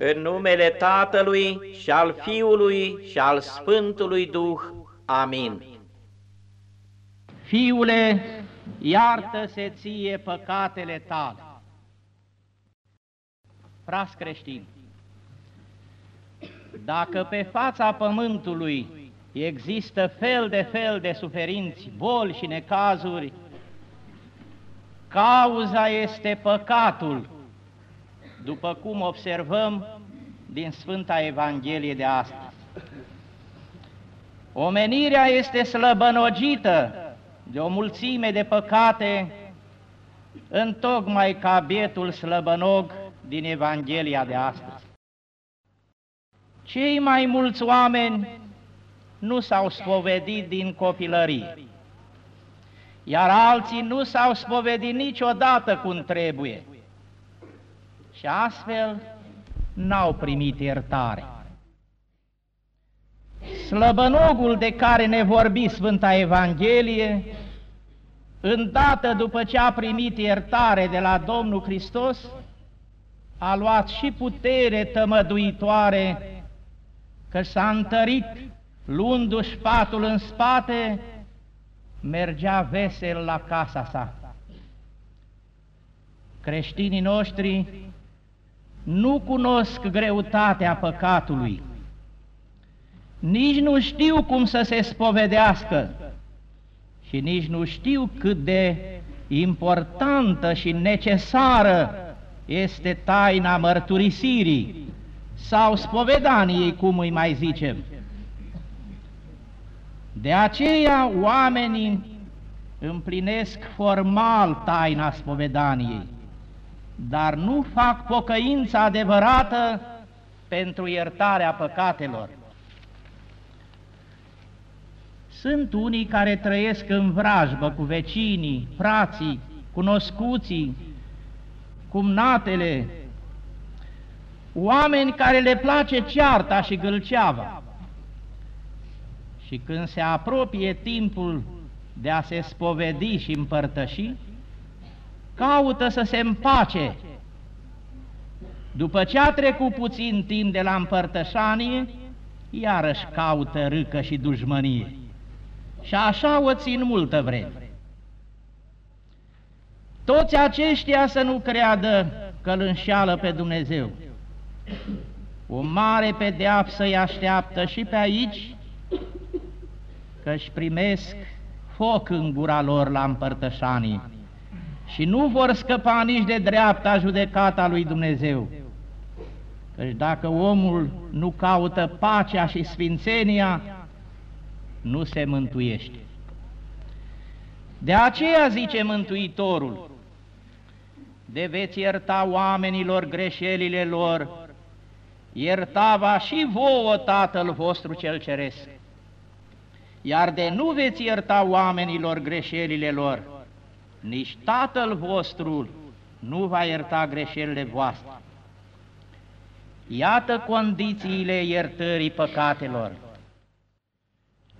În numele Tatălui și al Fiului și al Sfântului Duh. Amin. Fiule, iartă-se ție păcatele tale. Fras creștini, dacă pe fața pământului există fel de fel de suferinți, boli și necazuri, cauza este păcatul, după cum observăm din Sfânta Evanghelie de astăzi. Omenirea este slăbănogită de o mulțime de păcate, întocmai ca bietul slăbănog din Evanghelia de astăzi. Cei mai mulți oameni nu s-au spovedit din copilărie, iar alții nu s-au spovedit niciodată cum trebuie și astfel n-au primit iertare. Slăbănogul de care ne vorbi Sfânta Evanghelie, îndată după ce a primit iertare de la Domnul Hristos, a luat și putere tămăduitoare, că s-a întărit, luându-și patul în spate, mergea vesel la casa sa. Creștinii noștri nu cunosc greutatea păcatului, nici nu știu cum să se spovedească. Și nici nu știu cât de importantă și necesară este taina mărturisirii sau spovedaniei, cum îi mai zicem. De aceea oamenii împlinesc formal taina spovedaniei, dar nu fac pocăința adevărată pentru iertarea păcatelor. Sunt unii care trăiesc în vrajbă cu vecinii, frații, cunoscuții, cumnatele, oameni care le place cearta și gâlceava. Și când se apropie timpul de a se spovedi și împărtăși, caută să se împace. După ce a trecut puțin timp de la împărtășanie, iarăși caută râcă și dușmănie. Și așa o țin multă vreme. Toți aceștia să nu creadă că îl înșeală pe Dumnezeu. O mare pedeapsă îi așteaptă și pe aici, că își primesc foc în gura lor la împărtășanii și nu vor scăpa nici de dreapta judecata lui Dumnezeu. Căci dacă omul nu caută pacea și sfințenia, nu se mântuiește. De aceea zice Mântuitorul, de veți ierta oamenilor greșelile lor, iertava și vouă Tatăl vostru cel ceresc. Iar de nu veți ierta oamenilor greșelile lor, nici Tatăl vostru nu va ierta greșelile voastre. Iată condițiile iertării păcatelor.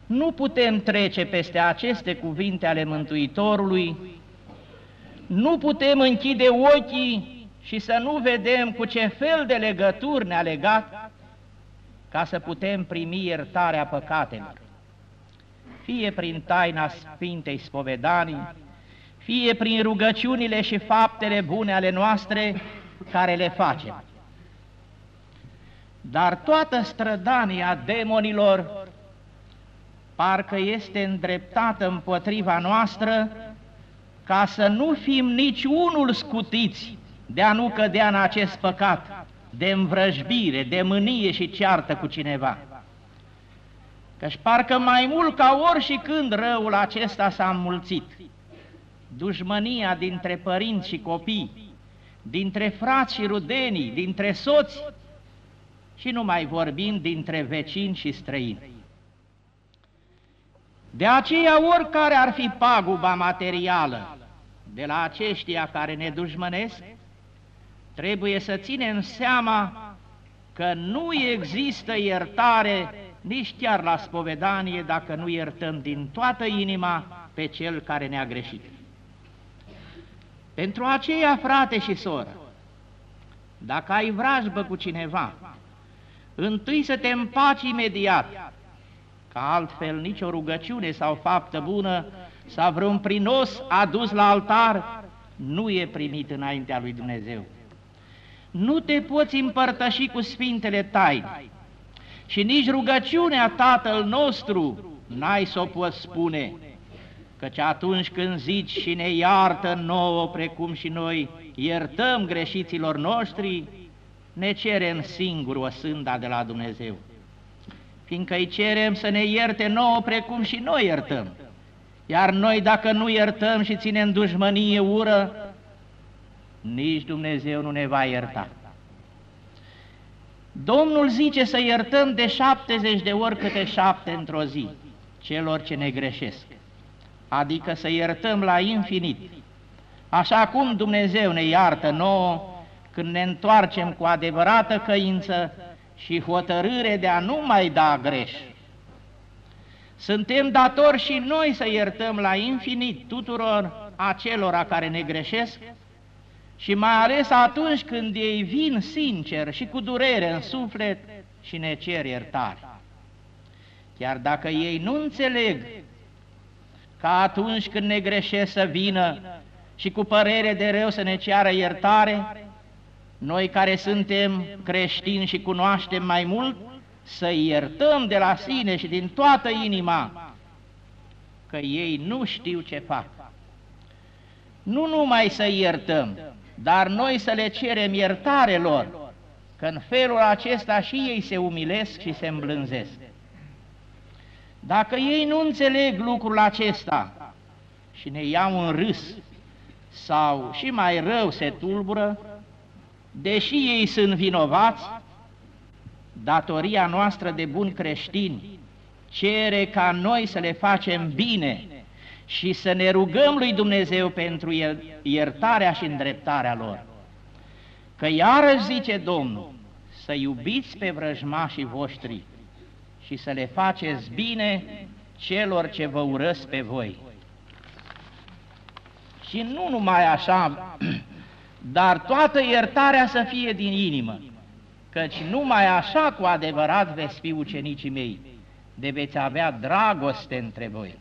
Nu putem trece peste aceste cuvinte ale Mântuitorului, nu putem închide ochii și să nu vedem cu ce fel de legături ne-a legat ca să putem primi iertarea păcatelor. Fie prin taina Sfintei Spovedanii, fie prin rugăciunile și faptele bune ale noastre care le facem. Dar toată strădania demonilor parcă este îndreptată împotriva noastră ca să nu fim nici unul scutiți de a nu cădea în acest păcat, de învrăjbire, de mânie și ceartă cu cineva. Căci parcă mai mult ca ori și când răul acesta s-a înmulțit dușmănia dintre părinți și copii, dintre frați și rudenii, dintre soți și nu mai vorbim dintre vecini și străini. De aceea, oricare ar fi paguba materială de la aceștia care ne dușmănesc, trebuie să ținem seama că nu există iertare nici chiar la spovedanie dacă nu iertăm din toată inima pe cel care ne-a greșit. Pentru aceea, frate și soră, Dacă ai vrajbă cu cineva, întâi să te împaci imediat, ca altfel nicio rugăciune sau faptă bună sau vreun prinos adus la altar nu e primit înaintea lui Dumnezeu. Nu te poți împărtăși cu Sfintele Taine și nici rugăciunea Tatăl nostru n-ai să o poți spune, căci atunci când zici și ne iartă nouă precum și noi iertăm greșiților noștri, ne cerem singur o sânda de la Dumnezeu, fiindcă îi cerem să ne ierte nouă precum și noi iertăm. Iar noi dacă nu iertăm și ținem dușmănie, ură, nici Dumnezeu nu ne va ierta. Domnul zice să iertăm de 70 de ori câte șapte într-o zi celor ce ne greșesc, adică să iertăm la infinit, așa cum Dumnezeu ne iartă nouă când ne întoarcem cu adevărată căință și hotărâre de a nu mai da greș. Suntem datori și noi să iertăm la infinit tuturor acelora care ne greșesc și mai ales atunci când ei vin sincer și cu durere în suflet și ne cer iertare. Chiar dacă ei nu înțeleg ca atunci când ne greșesc să vină și cu părere de rău să ne ceară iertare, noi care suntem creștini și cunoaștem mai mult, să iertăm de la sine și din toată inima că ei nu știu ce fac. Nu numai să iertăm, dar noi să le cerem iertare lor, că în felul acesta și ei se umilesc și se îmblânzesc. Dacă ei nu înțeleg lucrul acesta și ne iau în râs sau și mai rău se tulbură, deși ei sunt vinovați, datoria noastră de buni creștini cere ca noi să le facem bine și să ne rugăm lui Dumnezeu pentru iertarea și îndreptarea lor. Că iarăși zice Domnul, să iubiți pe vrăjmașii voștri și să le faceți bine celor ce vă urăsc pe voi. Și nu numai așa, dar toată iertarea să fie din inimă, căci numai așa cu adevărat veți fi ucenicii mei, de veți avea dragoste între voi.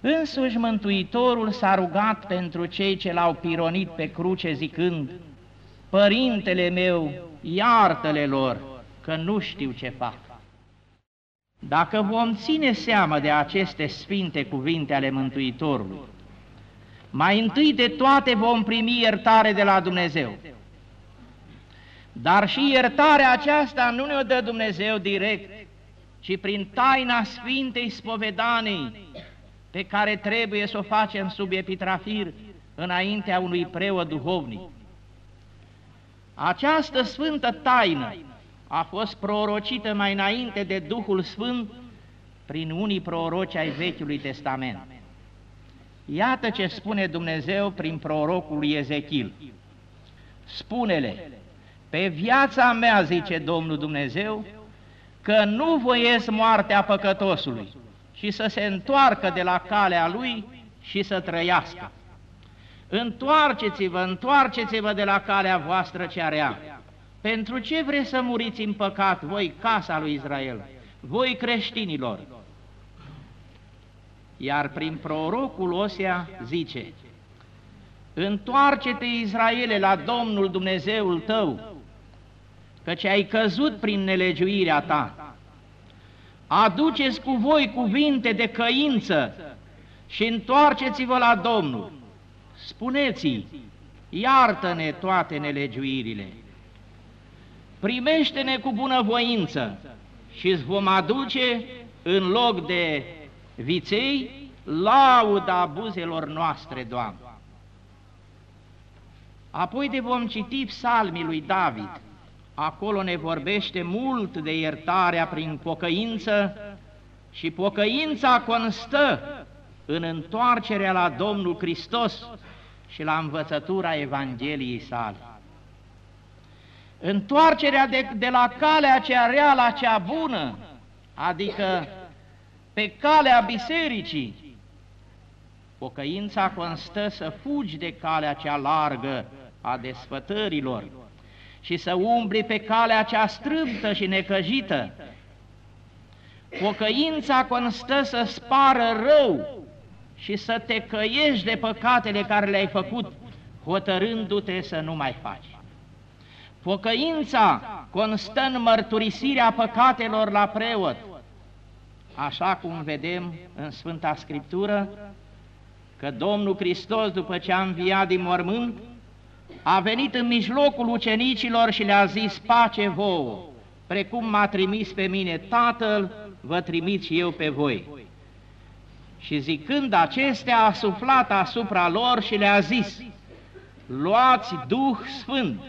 Însuși Mântuitorul s-a rugat pentru cei ce l-au pironit pe cruce zicând, Părintele meu, iartă-le lor, că nu știu ce fac. Dacă vom ține seama de aceste sfinte cuvinte ale Mântuitorului, mai întâi de toate vom primi iertare de la Dumnezeu. Dar și iertarea aceasta nu ne-o dă Dumnezeu direct, ci prin taina Sfintei Spovedanii, pe care trebuie să o facem sub epitrafir înaintea unui preot duhovnic. Această sfântă taină a fost prorocită mai înainte de Duhul Sfânt prin unii proroci ai Vechiului Testament. Iată ce spune Dumnezeu prin prorocul Ezechil. Spune-le, pe viața mea, zice Domnul Dumnezeu, că nu voiesc moartea păcătosului, și să se întoarcă de la calea lui și să trăiască. Întoarceți-vă, întoarceți-vă de la calea voastră cea rea. Pentru ce vreți să muriți în păcat, voi, casa lui Israel, voi creștinilor? Iar prin prorocul Osea zice, Întoarce-te, Israele, la Domnul Dumnezeul tău, căci ai căzut prin nelegiuirea ta aduceți cu voi cuvinte de căință și întoarceți-vă la Domnul. Spuneți-i, iartă-ne toate nelegiuirile, primește-ne cu bunăvoință și îți vom aduce în loc de viței lauda buzelor noastre, Doamne. Apoi de vom citi psalmii lui David, acolo ne vorbește mult de iertarea prin pocăință și pocăința constă în întoarcerea la Domnul Hristos și la învățătura Evangheliei sale. Întoarcerea de, de la calea cea rea la cea bună, adică pe calea bisericii, pocăința constă să fugi de calea cea largă a desfătărilor și să umbli pe calea cea strâmtă și necăjită. Pocăința constă să spară rău și să te căiești de păcatele care le-ai făcut, hotărându-te să nu mai faci. Pocăința constă în mărturisirea păcatelor la preot, așa cum vedem în Sfânta Scriptură, că Domnul Hristos, după ce a înviat din mormânt, a venit în mijlocul ucenicilor și le-a zis, pace vouă, precum m-a trimis pe mine Tatăl, vă trimit și eu pe voi. Și zicând acestea, a suflat asupra lor și le-a zis, luați Duh Sfânt,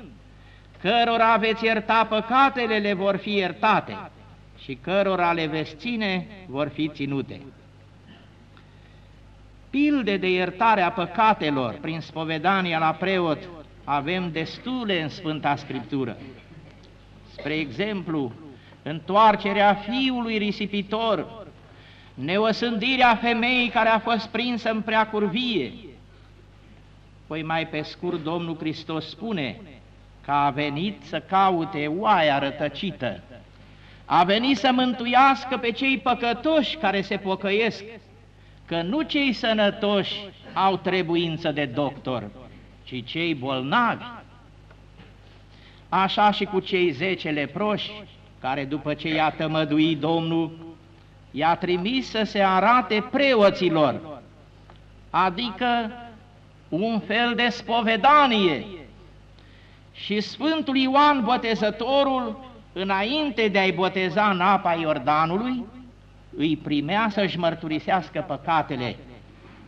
cărora veți ierta păcatele, le vor fi iertate și cărora le veți ține, vor fi ținute. Pilde de iertare a păcatelor prin spovedania la preot avem destule în Sfânta Scriptură. Spre exemplu, întoarcerea fiului risipitor, neosândirea femeii care a fost prinsă în prea curvie. Păi mai pe scurt Domnul Hristos spune că a venit să caute oaia rătăcită, a venit să mântuiască pe cei păcătoși care se pocăiesc, că nu cei sănătoși au trebuință de doctor, ci cei bolnavi. Așa și cu cei zece leproși, care după ce i-a tămăduit Domnul, i-a trimis să se arate preoților, adică un fel de spovedanie. Și Sfântul Ioan Botezătorul, înainte de a-i boteza în apa Iordanului, îi primea să-și mărturisească păcatele,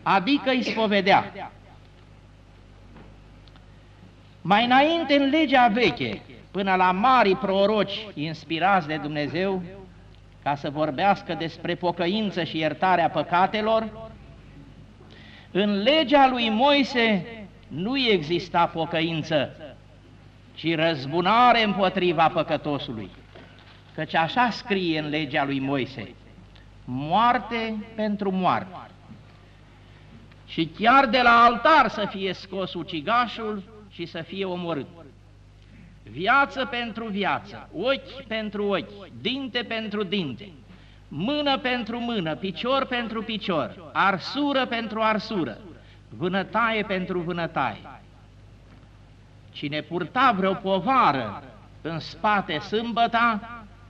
adică îi spovedea. Mai înainte, în legea veche, până la mari proroci inspirați de Dumnezeu, ca să vorbească despre pocăință și iertarea păcatelor, în legea lui Moise nu exista pocăință, ci răzbunare împotriva păcătosului. Căci așa scrie în legea lui Moise, moarte pentru moarte. Și chiar de la altar să fie scos ucigașul și să fie omorât. Viață pentru viață, ochi pentru ochi, dinte pentru dinte, mână pentru mână, picior pentru picior, arsură pentru arsură, vânătaie pentru vânătaie. Cine purta vreo povară în spate sâmbăta,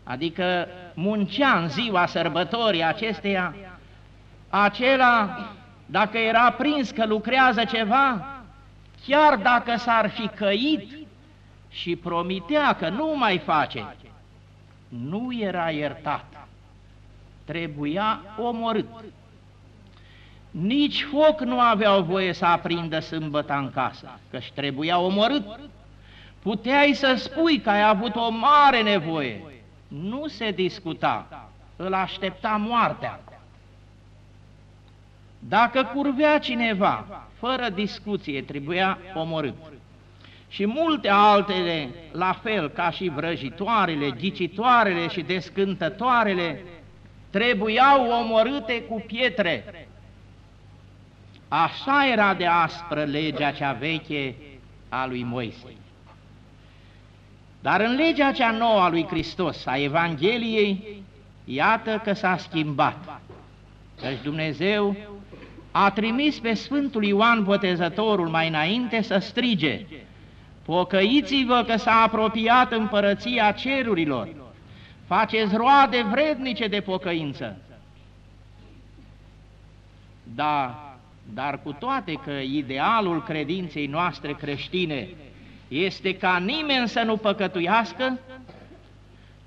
adică muncea în ziua sărbătorii acesteia, acela, dacă era prins că lucrează ceva, chiar dacă s-ar fi căit și promitea că nu mai face, nu era iertat, trebuia omorât. Nici foc nu aveau voie să aprindă sâmbăta în casă, că-și trebuia omorât. Puteai să spui că ai avut o mare nevoie, nu se discuta, îl aștepta moartea. Dacă curvea cineva, fără discuție, trebuia omorât. Și multe altele, la fel ca și vrăjitoarele, ghicitoarele și descântătoarele, trebuiau omorâte cu pietre. Așa era de aspră legea cea veche a lui Moise. Dar în legea cea nouă a lui Hristos, a Evangheliei, iată că s-a schimbat. Căci Dumnezeu a trimis pe Sfântul Ioan Botezătorul mai înainte să strige, Pocăiți-vă că s-a apropiat împărăția cerurilor, faceți roade vrednice de pocăință. Da, dar cu toate că idealul credinței noastre creștine este ca nimeni să nu păcătuiască,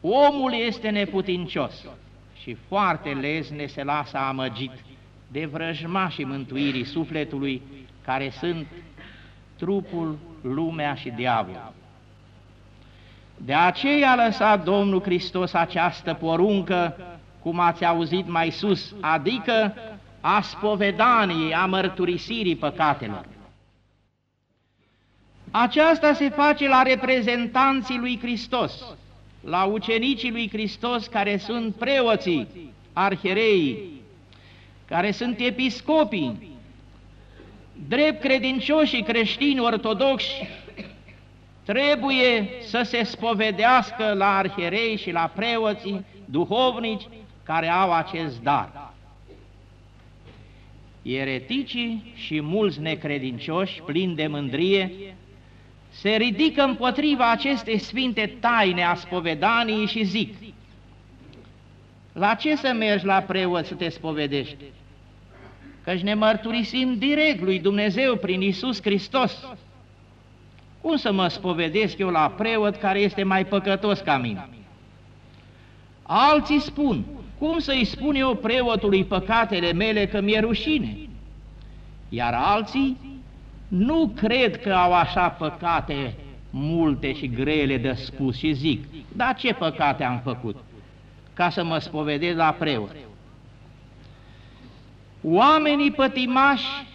omul este neputincios și foarte lezne se lasă amăgit de vrăjmașii mântuirii sufletului, care sunt trupul, lumea și diavolul. De aceea a lăsat Domnul Hristos această poruncă, cum ați auzit mai sus, adică a spovedaniei, a mărturisirii păcatelor. Aceasta se face la reprezentanții lui Hristos, la ucenicii lui Hristos care sunt preoții, arhereii, care sunt episcopii, drept credincioși creștini ortodoxi trebuie să se spovedească la arhierei și la preoții duhovnici care au acest dar. Ereticii și mulți necredincioși, plini de mândrie, se ridică împotriva acestei sfinte taine a spovedaniei și zic, la ce să mergi la preot să te spovedești? Căci ne mărturisim direct lui Dumnezeu prin Isus Hristos. Cum să mă spovedesc eu la preot care este mai păcătos ca mine? Alții spun, cum să-i spun eu preotului păcatele mele că mi-e rușine? Iar alții nu cred că au așa păcate multe și grele de spus și zic, dar ce păcate am făcut? Ca să mă spovedez la preot. Oamenii pătimași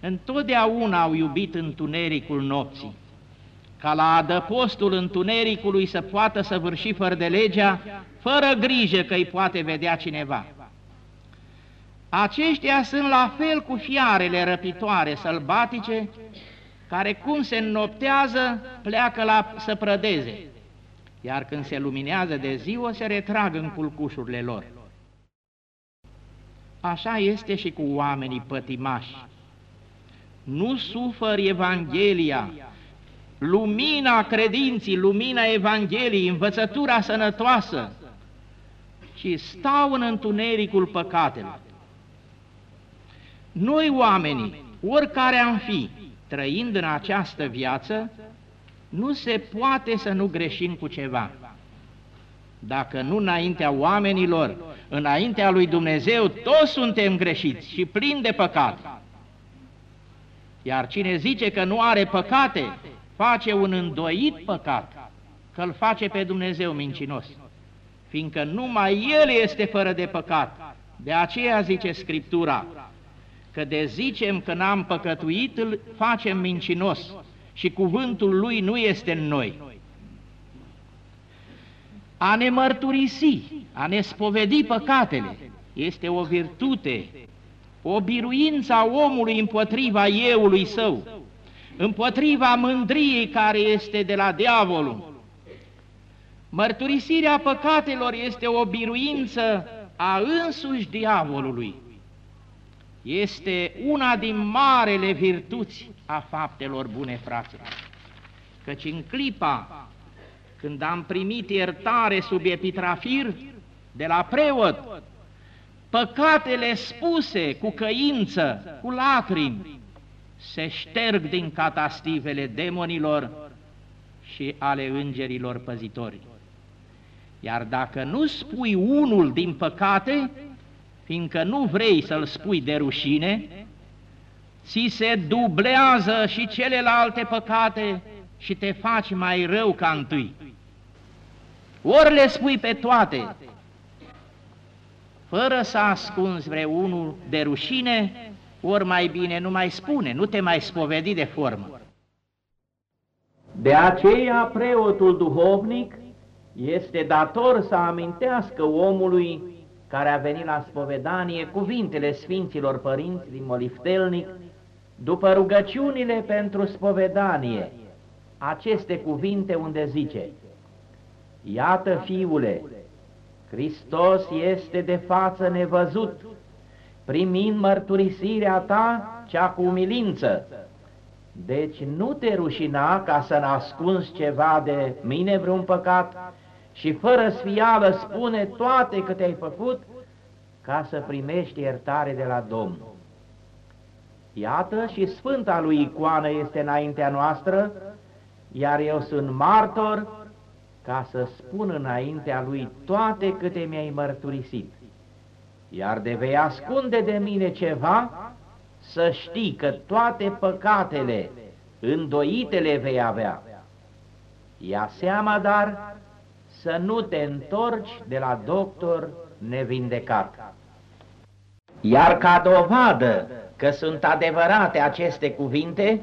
întotdeauna au iubit întunericul nopții, ca la adăpostul întunericului să poată săvârși fără de legea, fără grijă că îi poate vedea cineva. Aceștia sunt la fel cu fiarele răpitoare sălbatice, care cum se înnoptează, pleacă la să prădeze, iar când se luminează de ziua, se retrag în culcușurile lor. Așa este și cu oamenii pătimași. Nu sufăr Evanghelia, lumina credinții, lumina Evangheliei, învățătura sănătoasă, ci stau în întunericul păcatelor. Noi oamenii, oricare am fi, trăind în această viață, nu se poate să nu greșim cu ceva. Dacă nu înaintea oamenilor, înaintea lui Dumnezeu, toți suntem greșiți și plini de păcate. Iar cine zice că nu are păcate, face un îndoit păcat, că îl face pe Dumnezeu mincinos, fiindcă numai El este fără de păcat. De aceea zice Scriptura, că de zicem că n-am păcătuit, îl facem mincinos și cuvântul lui nu este în noi. A ne mărturisi, a ne spovedi păcatele, este o virtute, o biruință a omului împotriva euului său, împotriva mândriei care este de la diavolul. Mărturisirea păcatelor este o biruință a însuși diavolului este una din marele virtuți a faptelor bune, fraților. Căci în clipa când am primit iertare sub epitrafir de la preot, păcatele spuse cu căință, cu lacrimi, se șterg din catastivele demonilor și ale îngerilor păzitori. Iar dacă nu spui unul din păcate, fiindcă nu vrei să-l spui de rușine, ți se dublează și celelalte păcate și te faci mai rău ca întâi. Ori le spui pe toate, fără să ascunzi vreunul de rușine, ori mai bine nu mai spune, nu te mai spovedi de formă. De aceea preotul duhovnic este dator să amintească omului care a venit la spovedanie, cuvintele Sfinților Părinți din Moliftelnic, după rugăciunile pentru spovedanie, aceste cuvinte unde zice, Iată, fiule, Hristos este de față nevăzut, primind mărturisirea ta cea cu umilință. Deci nu te rușina ca să ascunzi ceva de mine vreun păcat, și fără sfială spune toate câte ai făcut ca să primești iertare de la Domnul. Iată și Sfânta lui Icoană este înaintea noastră, iar eu sunt martor ca să spun înaintea lui toate câte mi-ai mărturisit. Iar de vei ascunde de mine ceva, să știi că toate păcatele îndoitele vei avea. Ia seama, dar, să nu te întorci de la doctor nevindecat. Iar ca dovadă că sunt adevărate aceste cuvinte,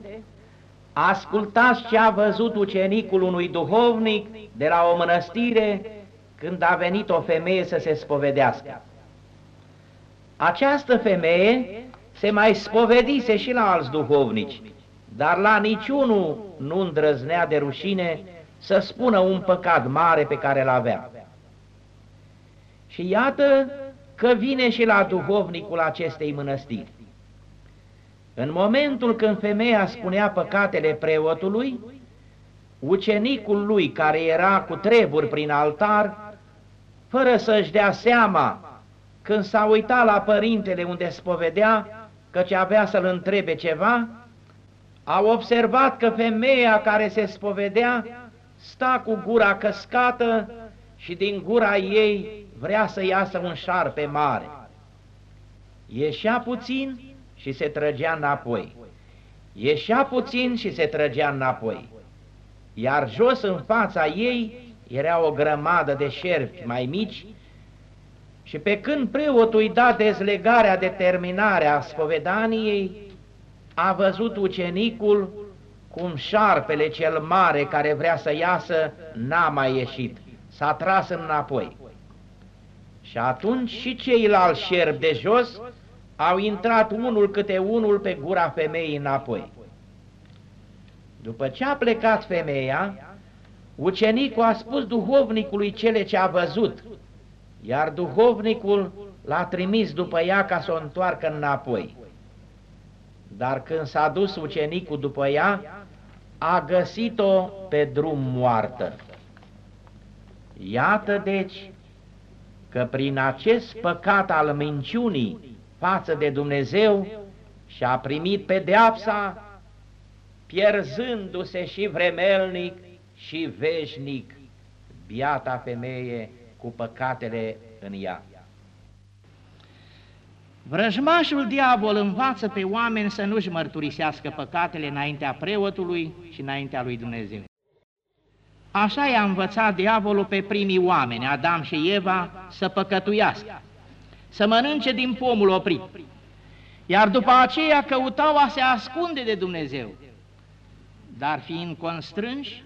ascultați ce a văzut ucenicul unui duhovnic de la o mănăstire când a venit o femeie să se spovedească. Această femeie se mai spovedise și la alți duhovnici, dar la niciunul nu îndrăznea de rușine să spună un păcat mare pe care l avea. Și iată că vine și la duhovnicul acestei mănăstiri. În momentul când femeia spunea păcatele preotului, ucenicul lui, care era cu treburi prin altar, fără să-și dea seama, când s-a uitat la părintele unde spovedea, căci avea să-l întrebe ceva, a observat că femeia care se spovedea sta cu gura căscată și din gura ei vrea să iasă un șarpe mare. Ieșea puțin și se trăgea înapoi. Ieșea puțin și se trăgea înapoi. Iar jos în fața ei era o grămadă de șerpi mai mici și pe când preotul îi da dezlegarea de terminare a spovedaniei, a văzut ucenicul cum șarpele cel mare care vrea să iasă n-a mai ieșit, s-a tras înapoi. Și atunci și ceilalți șerpi de jos au intrat unul câte unul pe gura femeii înapoi. După ce a plecat femeia, ucenicul a spus duhovnicului cele ce a văzut, iar duhovnicul l-a trimis după ea ca să o întoarcă înapoi. Dar când s-a dus ucenicul după ea, a găsit-o pe drum moartă. Iată deci că prin acest păcat al minciunii față de Dumnezeu și a primit pedeapsa, pierzându-se și vremelnic și veșnic, biata femeie cu păcatele în ea. Vrăjmașul diavol învață pe oameni să nu-și mărturisească păcatele înaintea preotului și înaintea lui Dumnezeu. Așa i-a învățat diavolul pe primii oameni, Adam și Eva, să păcătuiască, să mănânce din pomul oprit, iar după aceea căutau a se ascunde de Dumnezeu, dar fiind constrânși,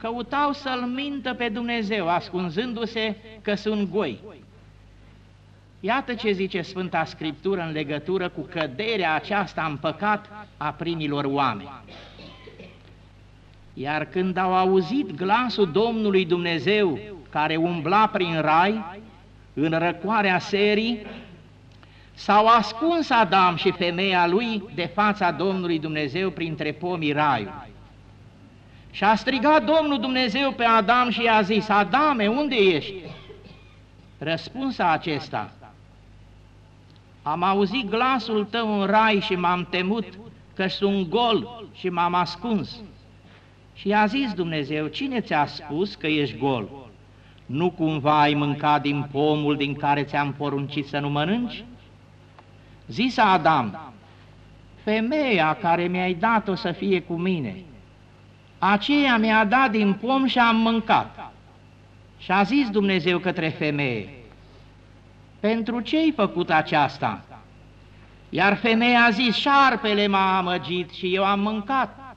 căutau să-L mintă pe Dumnezeu, ascunzându-se că sunt goi. Iată ce zice Sfânta Scriptură în legătură cu căderea aceasta în păcat a primilor oameni. Iar când au auzit glasul Domnului Dumnezeu care umbla prin rai, în răcoarea serii, s-au ascuns Adam și femeia lui de fața Domnului Dumnezeu printre pomii raiului. Și a strigat Domnul Dumnezeu pe Adam și i-a zis, Adame, unde ești? Răspunsa acesta, am auzit glasul tău în rai și m-am temut că sunt gol și m-am ascuns. Și i-a zis Dumnezeu, cine ți-a spus că ești gol? Nu cumva ai mâncat din pomul din care ți-am poruncit să nu mănânci? Zisa Adam, femeia care mi-ai dat-o să fie cu mine, aceea mi-a dat din pom și am mâncat. Și a zis Dumnezeu către femeie, pentru ce ai făcut aceasta? Iar femeia a zis, șarpele m-a amăgit și eu am mâncat.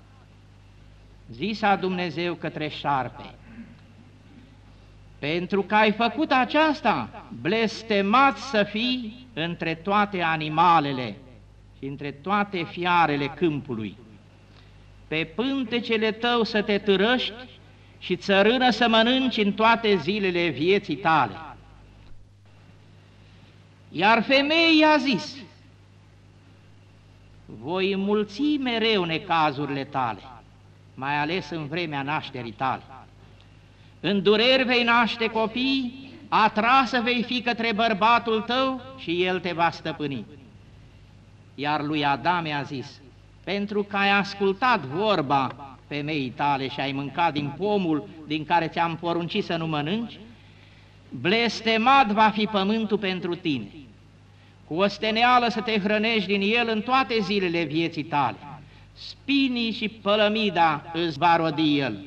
Zisa Dumnezeu către șarpe, pentru că ai făcut aceasta, blestemat să fii între toate animalele și între toate fiarele câmpului. Pe pântecele tău să te târăști și țărână să mănânci în toate zilele vieții tale. Iar femeia a zis, voi mulți mereu necazurile tale, mai ales în vremea nașterii tale. În dureri vei naște copii, atrasă vei fi către bărbatul tău și el te va stăpâni. Iar lui Adam i-a zis, pentru că ai ascultat vorba femeii tale și ai mâncat din pomul din care ți-am poruncit să nu mănânci, blestemat va fi pământul pentru tine. Cu osteneală să te hrănești din el în toate zilele vieții tale. Spinii și pălămida îți va rodi el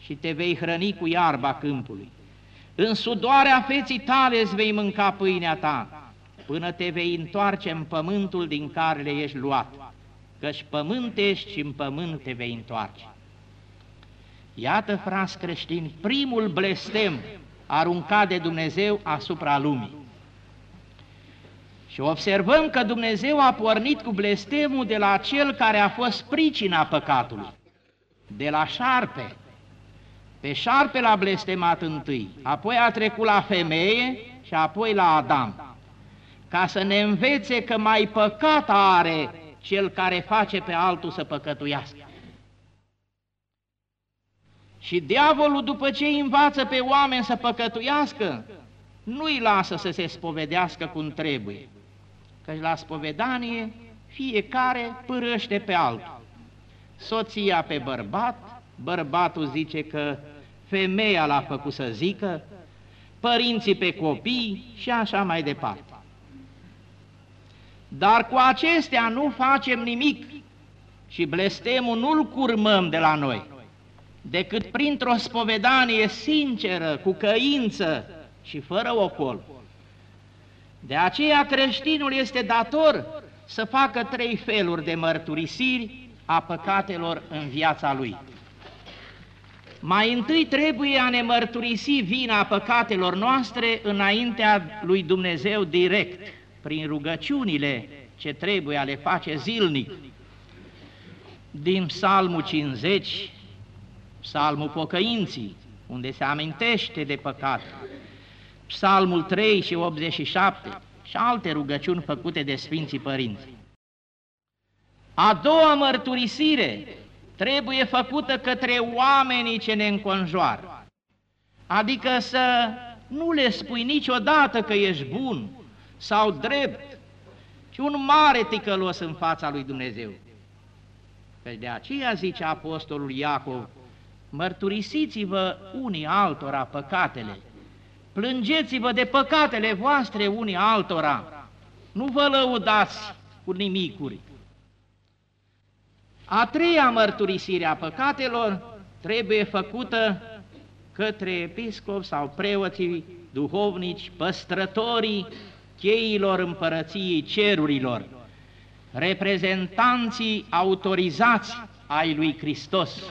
și te vei hrăni cu iarba câmpului. În sudoarea feții tale îți vei mânca pâinea ta, până te vei întoarce în pământul din care le ești luat, căci pământ ești și în pământ te vei întoarce. Iată, frați creștini, primul blestem aruncat de Dumnezeu asupra lumii. Și observăm că Dumnezeu a pornit cu blestemul de la cel care a fost pricina păcatului, de la șarpe. Pe șarpe l-a blestemat întâi, apoi a trecut la femeie și apoi la Adam, ca să ne învețe că mai păcat are cel care face pe altul să păcătuiască. Și diavolul, după ce îi învață pe oameni să păcătuiască, nu îi lasă să se spovedească cum trebuie, căci la spovedanie fiecare părăște pe altul. Soția pe bărbat, bărbatul zice că femeia l-a făcut să zică, părinții pe copii și așa mai departe. Dar cu acestea nu facem nimic și blestemul nu-l curmăm de la noi, decât printr-o spovedanie sinceră, cu căință și fără ocol. De aceea creștinul este dator să facă trei feluri de mărturisiri a păcatelor în viața lui. Mai întâi trebuie a ne mărturisi vina păcatelor noastre înaintea lui Dumnezeu direct, prin rugăciunile ce trebuie a le face zilnic. Din Psalmul 50, Psalmul Pocăinții, unde se amintește de păcat, Psalmul 3 și 87 și alte rugăciuni făcute de Sfinții Părinți. A doua mărturisire trebuie făcută către oamenii ce ne înconjoară, adică să nu le spui niciodată că ești bun sau drept, ci un mare ticălos în fața lui Dumnezeu. Că de aceea zice Apostolul Iacov, mărturisiți-vă unii altora păcatele, plângeți-vă de păcatele voastre unii altora, nu vă lăudați cu nimicuri. A treia mărturisire a păcatelor trebuie făcută către episcop sau preoții duhovnici, păstrătorii cheilor împărăției cerurilor, reprezentanții autorizați ai lui Hristos.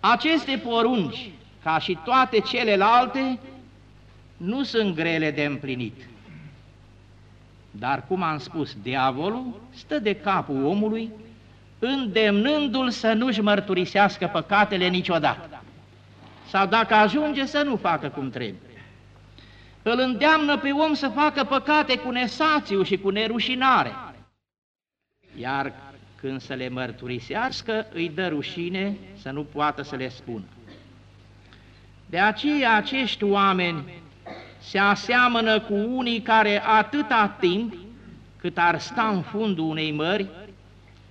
Aceste porunci, ca și toate celelalte, nu sunt grele de împlinit. Dar, cum am spus, diavolul stă de capul omului, îndemnându-l să nu-și mărturisească păcatele niciodată. Sau dacă ajunge să nu facă cum trebuie. Îl îndeamnă pe om să facă păcate cu nesațiu și cu nerușinare. Iar când să le mărturisească, îi dă rușine să nu poată să le spună. De aceea acești oameni se aseamănă cu unii care atâta timp cât ar sta în fundul unei mări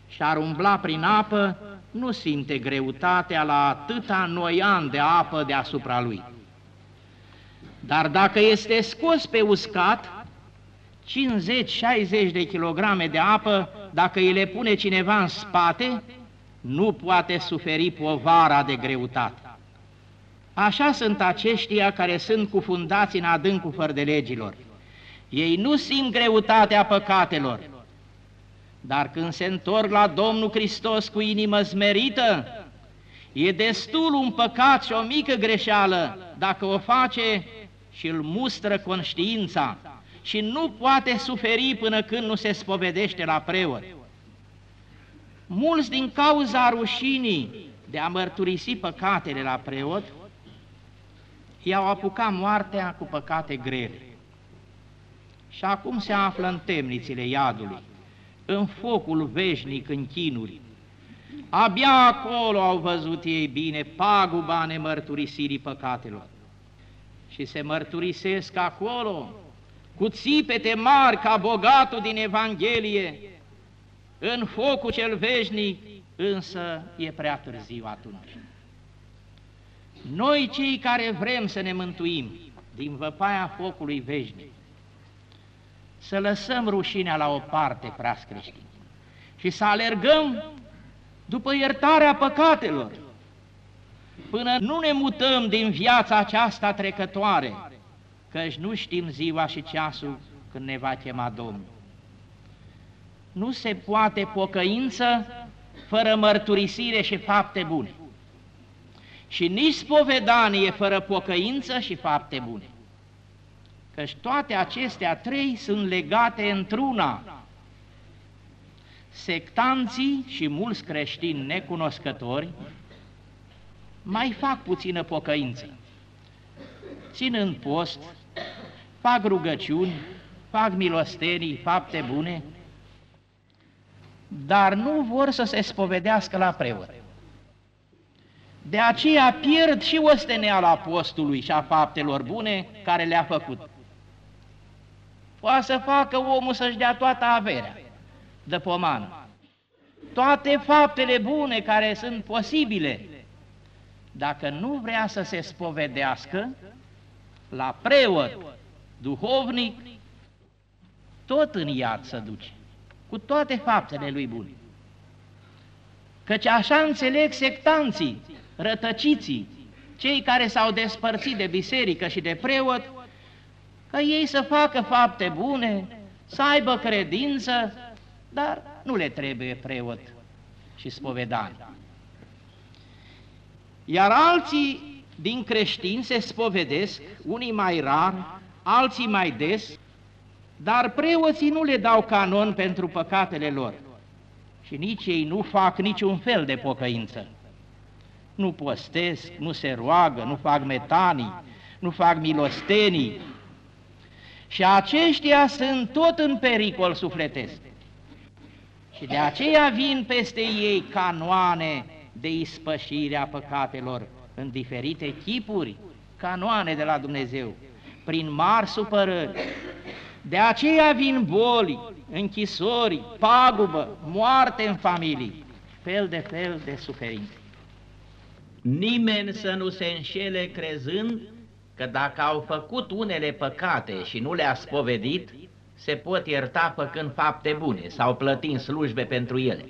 și ar umbla prin apă, nu simte greutatea la atâta noian de apă deasupra lui. Dar dacă este scos pe uscat, 50-60 de kilograme de apă, dacă îi le pune cineva în spate, nu poate suferi povara de greutate. Așa sunt aceștia care sunt cufundați în adâncul fără de legilor. Ei nu simt greutatea păcatelor, dar când se întorc la Domnul Hristos cu inimă smerită, e destul un păcat și o mică greșeală dacă o face și îl mustră conștiința și nu poate suferi până când nu se spovedește la preot. Mulți din cauza rușinii de a mărturisi păcatele la preot, i-au apucat moartea cu păcate grele. Și acum se află în temnițile iadului, în focul veșnic în chinuri. Abia acolo au văzut ei bine paguba nemărturisirii păcatelor. Și se mărturisesc acolo, cu țipete mari ca bogatul din Evanghelie, în focul cel veșnic, însă e prea târziu atunci. Noi cei care vrem să ne mântuim din văpaia focului veșnic, să lăsăm rușinea la o parte, frați creștini, și să alergăm după iertarea păcatelor, până nu ne mutăm din viața aceasta trecătoare, căci nu știm ziua și ceasul când ne va chema Domnul. Nu se poate pocăință fără mărturisire și fapte bune și nici spovedanie fără pocăință și fapte bune. Căci toate acestea trei sunt legate într-una. Sectanții și mulți creștini necunoscători mai fac puțină pocăință. Ținând post, fac rugăciuni, fac milostenii, fapte bune, dar nu vor să se spovedească la preot. De aceea pierd și osteneala postului și a faptelor bune care le-a făcut. Poate să facă omul să-și dea toată averea de pomană. Toate faptele bune care sunt posibile, dacă nu vrea să se spovedească, la preot, duhovnic, tot în iad să duce, cu toate faptele lui bune. Căci așa înțeleg sectanții, rătăciții, cei care s-au despărțit de biserică și de preot, că ei să facă fapte bune, să aibă credință, dar nu le trebuie preot și spovedani. Iar alții din creștini se spovedesc, unii mai rar, alții mai des, dar preoții nu le dau canon pentru păcatele lor și nici ei nu fac niciun fel de pocăință. Nu postesc, nu se roagă, nu fac metanii, nu fac milostenii. Și aceștia sunt tot în pericol sufletesc. Și de aceea vin peste ei canoane de ispășire a păcatelor în diferite chipuri, canoane de la Dumnezeu, prin mari supărări. De aceea vin boli, închisori, pagubă, moarte în familii, fel de fel de suferințe. Nimeni să nu se înșele crezând că dacă au făcut unele păcate și nu le-a spovedit, se pot ierta făcând fapte bune sau plătind slujbe pentru ele.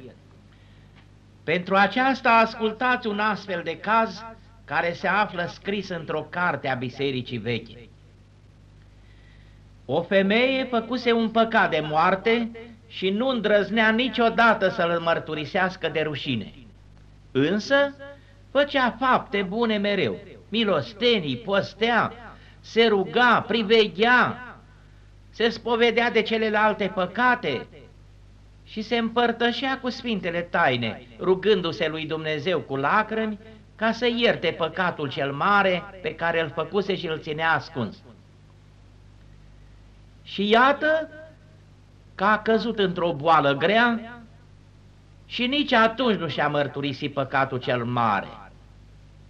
Pentru aceasta ascultați un astfel de caz care se află scris într-o carte a Bisericii Veche. O femeie făcuse un păcat de moarte și nu îndrăznea niciodată să-l mărturisească de rușine. Însă făcea fapte bune mereu, milostenii, postea, se ruga, priveghea, se spovedea de celelalte păcate și se împărtășea cu Sfintele Taine, rugându-se lui Dumnezeu cu lacrimi ca să ierte păcatul cel mare pe care îl făcuse și îl ținea ascuns. Și iată că a căzut într-o boală grea și nici atunci nu și-a mărturisit păcatul cel mare.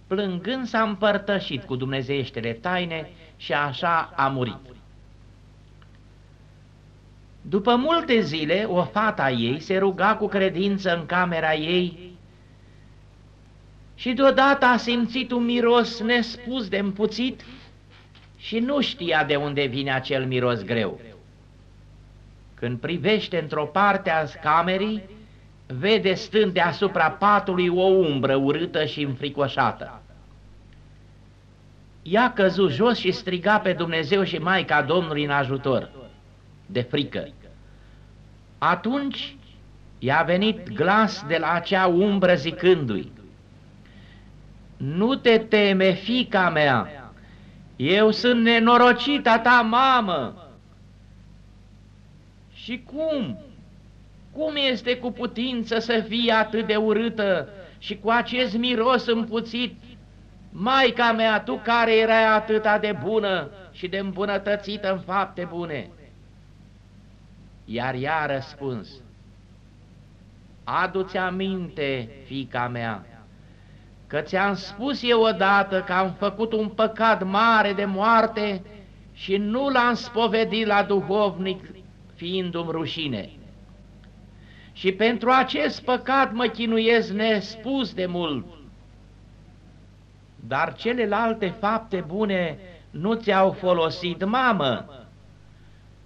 Plângând s-a împărtășit cu dumnezeieștele taine și așa a murit. După multe zile, o fata ei se ruga cu credință în camera ei și deodată a simțit un miros nespus de împuțit și nu știa de unde vine acel miros greu. Când privește într-o parte a camerii, vede stând deasupra patului o umbră urâtă și înfricoșată. Ea căzut jos și striga pe Dumnezeu și Maica Domnului în ajutor, de frică. Atunci i-a venit glas de la acea umbră zicându-i, Nu te teme, fica mea, eu sunt nenorocita ta mamă. Și cum? Cum este cu putință să fii atât de urâtă și cu acest miros împuțit? Maica mea, tu care erai atâta de bună și de îmbunătățită în fapte bune. Iar ea a răspuns, Adu-ți aminte, fica mea, că ți-am spus eu odată că am făcut un păcat mare de moarte și nu l-am spovedit la duhovnic, fiindu-mi rușine. Și pentru acest păcat mă chinuiesc nespus de mult. Dar celelalte fapte bune nu ți-au folosit, mamă,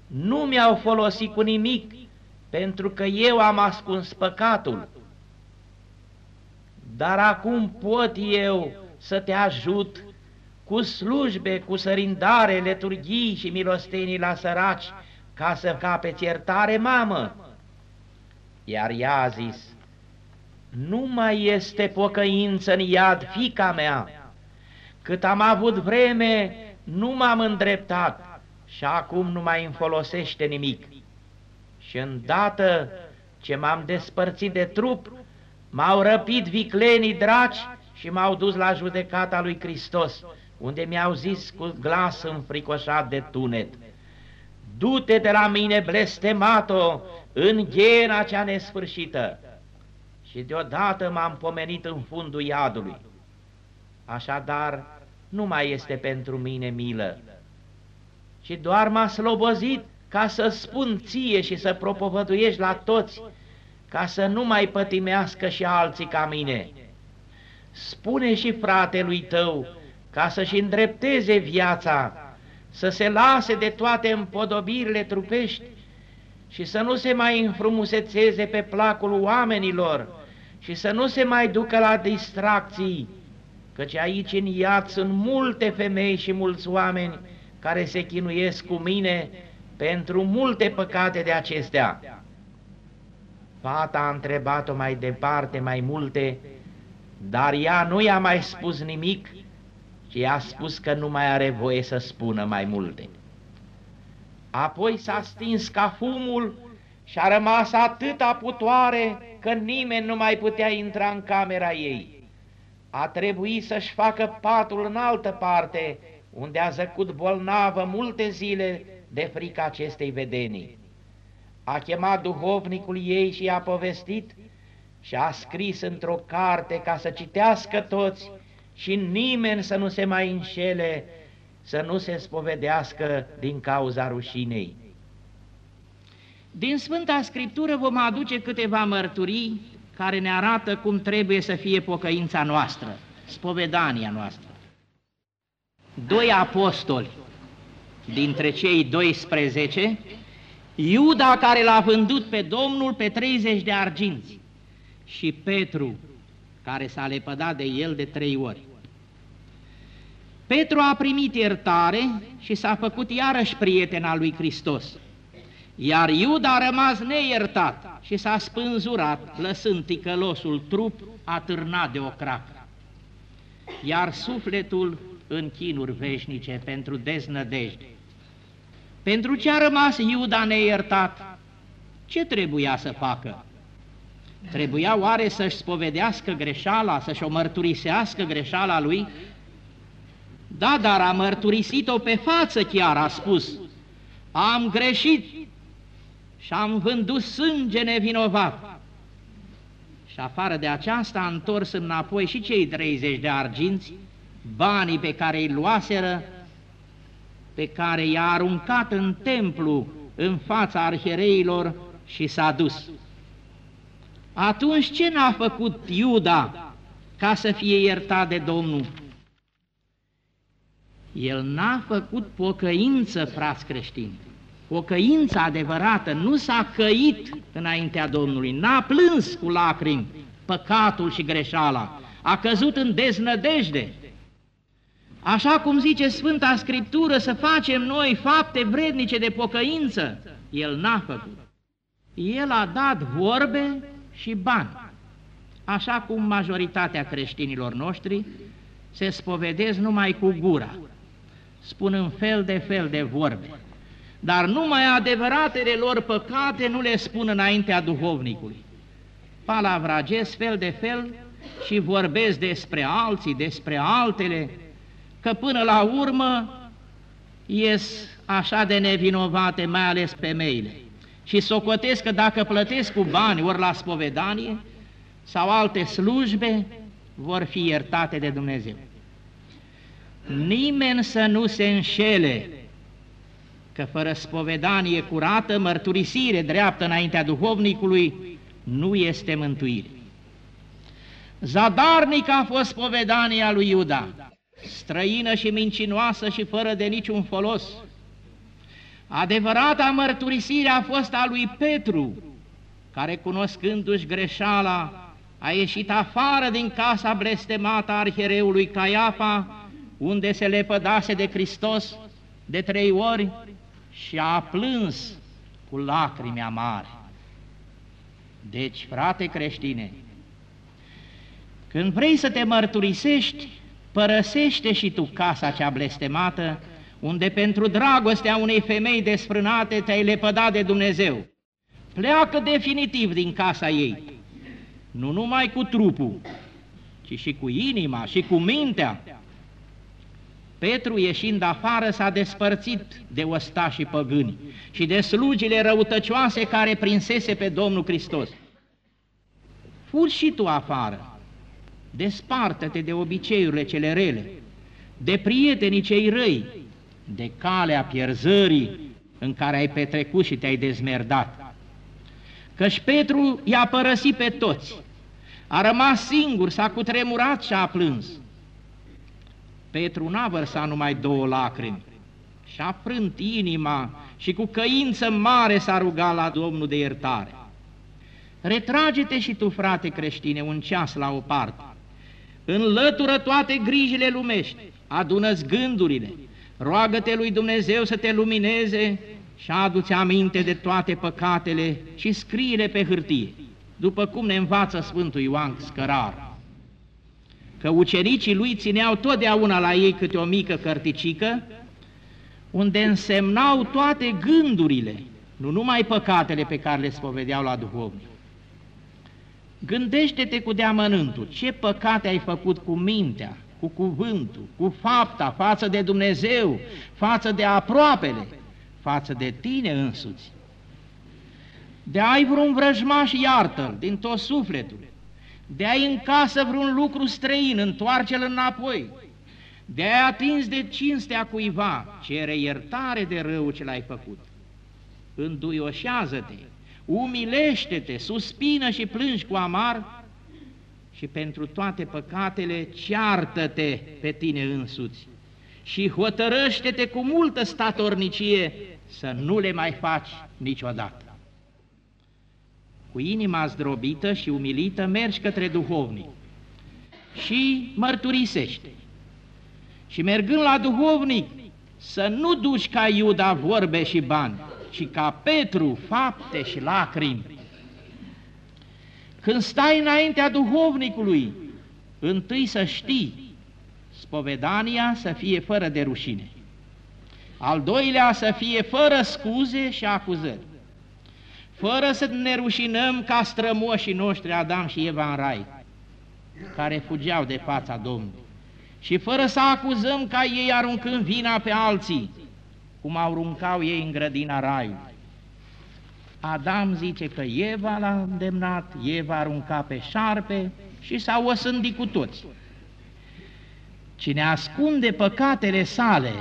nu mi-au folosit cu nimic, pentru că eu am ascuns păcatul. Dar acum pot eu să te ajut cu slujbe, cu sărindare, leturghii și milostenii la săraci, ca să capeți iertare, mamă. Iar ea a zis, nu mai este pocăință în iad, fica mea, cât am avut vreme, nu m-am îndreptat, și acum nu mai îmi folosește nimic. Și îndată ce m-am despărțit de trup, m-au răpit viclenii draci și m-au dus la judecata lui Hristos, unde mi-au zis cu glas înfricoșat de tunet, Du-te de la mine, blestemato, în ghena cea nesfârșită. Și deodată m-am pomenit în fundul iadului. Așadar, nu mai este pentru mine milă, ci doar m-a slobozit ca să spun ție și să propovăduiești la toți, ca să nu mai pătimească și alții ca mine. Spune și fratelui tău ca să-și îndrepteze viața, să se lase de toate împodobirile trupești și să nu se mai înfrumusețeze pe placul oamenilor și să nu se mai ducă la distracții, căci aici în iad sunt multe femei și mulți oameni care se chinuiesc cu mine pentru multe păcate de acestea. Fata a întrebat-o mai departe mai multe, dar ea nu i-a mai spus nimic, ci i-a spus că nu mai are voie să spună mai multe. Apoi s-a stins ca fumul și a rămas atâta putoare că nimeni nu mai putea intra în camera ei. A trebuit să-și facă patul în altă parte, unde a zăcut bolnavă multe zile de frica acestei vedenii. A chemat duhovnicul ei și i-a povestit și a scris într-o carte ca să citească toți și nimeni să nu se mai înșele, să nu se spovedească din cauza rușinei. Din Sfânta Scriptură vom aduce câteva mărturii care ne arată cum trebuie să fie pocăința noastră, spovedania noastră. Doi apostoli dintre cei 12, Iuda care l-a vândut pe Domnul pe 30 de arginți și Petru care s-a lepădat de el de trei ori. Petru a primit iertare și s-a făcut iarăși prieten al lui Hristos, iar Iuda a rămas neiertat și s-a spânzurat, lăsând ticălosul trup atârnat de o cracă. Iar sufletul în chinuri veșnice pentru deznădejde. Pentru ce a rămas Iuda neiertat? Ce trebuia să facă? Trebuia oare să-și spovedească greșeala, să-și o mărturisească greșeala lui? Da, dar a mărturisit-o pe față chiar, a spus, am greșit și am vândut sânge nevinovat. Și afară de aceasta a întors înapoi și cei 30 de arginți, banii pe care îi luaseră, pe care i-a aruncat în templu în fața arhereilor și s-a dus. Atunci ce n-a făcut Iuda ca să fie iertat de Domnul? El n-a făcut pocăință, frați creștini. Pocăința adevărată nu s-a căit înaintea Domnului, n-a plâns cu lacrimi păcatul și greșeala, a căzut în deznădejde. Așa cum zice Sfânta Scriptură să facem noi fapte vrednice de pocăință, El n-a făcut. El a dat vorbe și bani, așa cum majoritatea creștinilor noștri se spovedesc numai cu gura, spun în fel de fel de vorbe, dar numai adevăratele lor păcate nu le spun înaintea duhovnicului. Palavragesc fel de fel și vorbesc despre alții, despre altele, că până la urmă ies așa de nevinovate, mai ales femeile și socotesc că dacă plătesc cu bani ori la spovedanie sau alte slujbe, vor fi iertate de Dumnezeu. Nimeni să nu se înșele că fără spovedanie curată, mărturisire dreaptă înaintea duhovnicului, nu este mântuire. Zadarnic a fost spovedania lui Iuda, străină și mincinoasă și fără de niciun folos, Adevărata mărturisire a fost a lui Petru, care cunoscându-și greșeala, a ieșit afară din casa blestemată a arhereului Caiafa, unde se lepădase de Hristos de trei ori și a plâns cu lacrimi amare. Deci, frate creștine, când vrei să te mărturisești, părăsește și tu casa cea blestemată, unde pentru dragostea unei femei desfrânate te-ai lepădat de Dumnezeu. Pleacă definitiv din casa ei, nu numai cu trupul, ci și cu inima și cu mintea. Petru, ieșind afară, s-a despărțit de ostașii păgâni și de slugile răutăcioase care prinsese pe Domnul Hristos. Fugi și tu afară, despartă-te de obiceiurile cele rele, de prietenii cei răi, de calea pierzării în care ai petrecut și te-ai dezmerdat. Căci Petru i-a părăsit pe toți, a rămas singur, s-a cutremurat și a plâns. Petru n-a vărsat numai două lacrimi, și-a frânt inima și cu căință mare s-a rugat la Domnul de iertare. Retrage-te și tu, frate creștine, un ceas la o parte. Înlătură toate grijile lumești, adună-ți gândurile, roagă-te lui Dumnezeu să te lumineze și adu-ți aminte de toate păcatele și scrie pe hârtie, după cum ne învață Sfântul Ioan Scărar. Că ucenicii lui țineau totdeauna la ei câte o mică cărticică, unde însemnau toate gândurile, nu numai păcatele pe care le spovedeau la duhovnic. Gândește-te cu deamănântul, ce păcate ai făcut cu mintea, cu cuvântul, cu fapta, față de Dumnezeu, față de aproapele, față de tine însuți. De ai vreun vrăjmaș, iartă din tot sufletul. De ai în casă vreun lucru străin, întoarce-l înapoi. De ai atins de cinstea cuiva, cere iertare de rău ce l-ai făcut. Înduioșează-te, umilește-te, suspină și plângi cu amar și pentru toate păcatele ceartă-te pe tine însuți și hotărăște-te cu multă statornicie să nu le mai faci niciodată. Cu inima zdrobită și umilită mergi către duhovnic și mărturisește. Și mergând la duhovnic, să nu duci ca Iuda vorbe și bani, ci ca Petru fapte și lacrimi. Când stai înaintea duhovnicului, întâi să știi, spovedania să fie fără de rușine. Al doilea să fie fără scuze și acuzări. Fără să ne rușinăm ca strămoșii noștri Adam și Eva în rai, care fugeau de fața Domnului. Și fără să acuzăm ca ei aruncând vina pe alții, cum au aruncau ei în grădina raiului. Adam zice că Eva l-a îndemnat, Eva arunca pe șarpe și s-au osândit cu toți. Cine ascunde păcatele sale,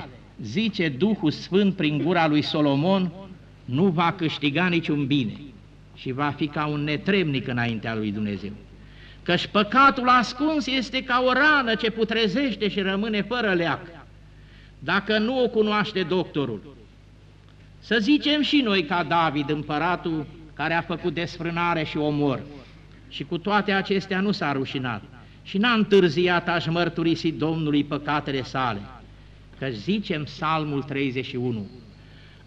zice Duhul Sfânt prin gura lui Solomon, nu va câștiga niciun bine și va fi ca un netremnic înaintea lui Dumnezeu. Căci păcatul ascuns este ca o rană ce putrezește și rămâne fără leac, dacă nu o cunoaște doctorul. Să zicem și noi ca David, împăratul, care a făcut desfrânare și omor, și cu toate acestea nu s-a rușinat și n-a întârziat a-și mărturisi Domnului păcatele sale, că zicem Psalmul 31,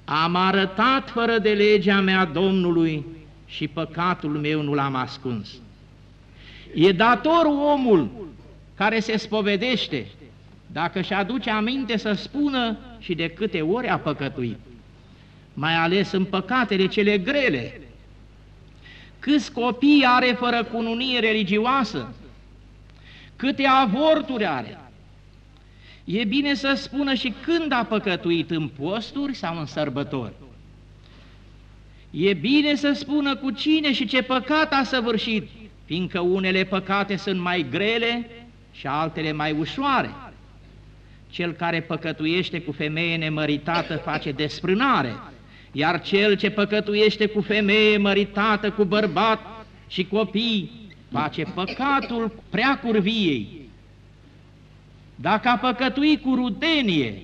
Am arătat fără de legea mea Domnului și păcatul meu nu l-am ascuns. E dator omul care se spovedește, dacă și aduce aminte să spună și de câte ori a păcătuit mai ales în păcatele cele grele. Câți copii are fără cununie religioasă? Câte avorturi are? E bine să spună și când a păcătuit, în posturi sau în sărbători. E bine să spună cu cine și ce păcat a săvârșit, fiindcă unele păcate sunt mai grele și altele mai ușoare. Cel care păcătuiește cu femeie nemăritată face desfrânare, iar cel ce păcătuiește cu femeie măritată, cu bărbat și copii, face păcatul prea curviei. Dacă a păcătuit cu rudenie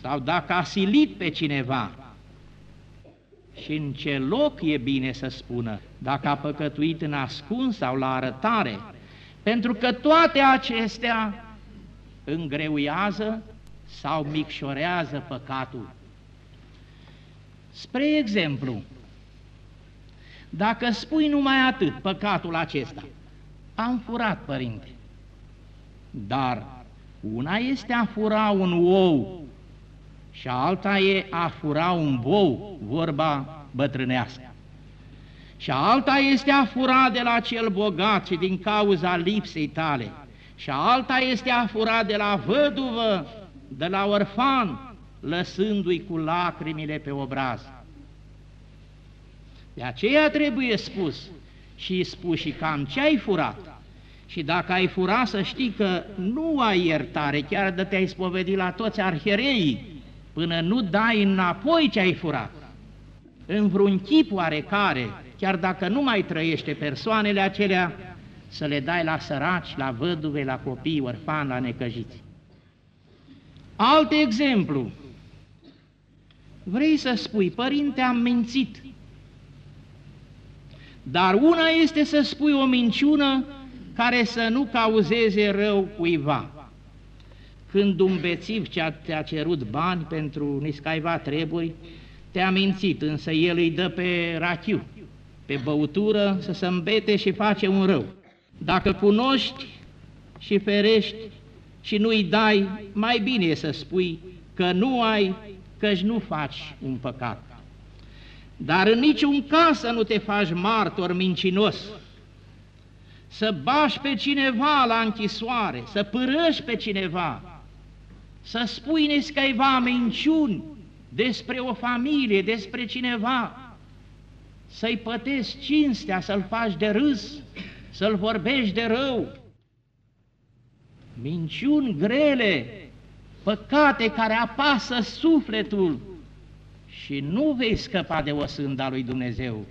sau dacă a silit pe cineva, și în ce loc e bine să spună, dacă a păcătuit în ascuns sau la arătare, pentru că toate acestea îngreuiază sau micșorează păcatul. Spre exemplu, dacă spui numai atât păcatul acesta, am furat, părinte, dar una este a fura un ou și alta e a fura un bou, vorba bătrânească. Și alta este a fura de la cel bogat și din cauza lipsei tale. Și alta este a fura de la văduvă, de la orfan, lăsându-i cu lacrimile pe obraz. De aceea trebuie spus și spus și cam ce ai furat. Și dacă ai furat să știi că nu ai iertare, chiar de te-ai spovedit la toți arhereii, până nu dai înapoi ce ai furat. În vreun chip oarecare, chiar dacă nu mai trăiește persoanele acelea, să le dai la săraci, la văduve, la copii, orfani, la necăjiți. Alt exemplu. Vrei să spui, părinte, am mințit. Dar una este să spui o minciună care să nu cauzeze rău cuiva. Când un bețiv te-a cerut bani pentru niscaiva treburi, te-a mințit, însă el îi dă pe rachiu, pe băutură, să se îmbete și face un rău. Dacă cunoști și ferești și nu-i dai, mai bine e să spui că nu ai, căci nu faci un păcat. Dar în niciun caz să nu te faci martor mincinos, să bași pe cineva la închisoare, să părăși pe cineva, să spui nescaiva minciuni despre o familie, despre cineva, să-i pătezi cinstea, să-l faci de râs, să-l vorbești de rău. Minciuni grele, păcate care apasă sufletul și nu vei scăpa de o sânda lui Dumnezeu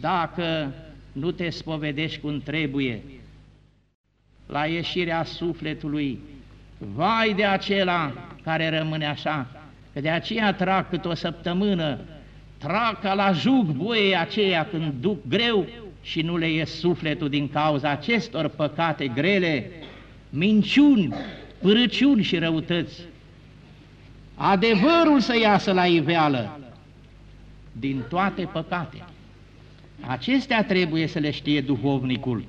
dacă nu te spovedești cum trebuie. La ieșirea sufletului, vai de acela care rămâne așa, că de aceea trag cât o săptămână, trag ca la jug boie aceea când duc greu și nu le ies sufletul din cauza acestor păcate grele, minciuni, părăciuni și răutăți. Adevărul să iasă la iveală din toate păcate. Acestea trebuie să le știe duhovnicul,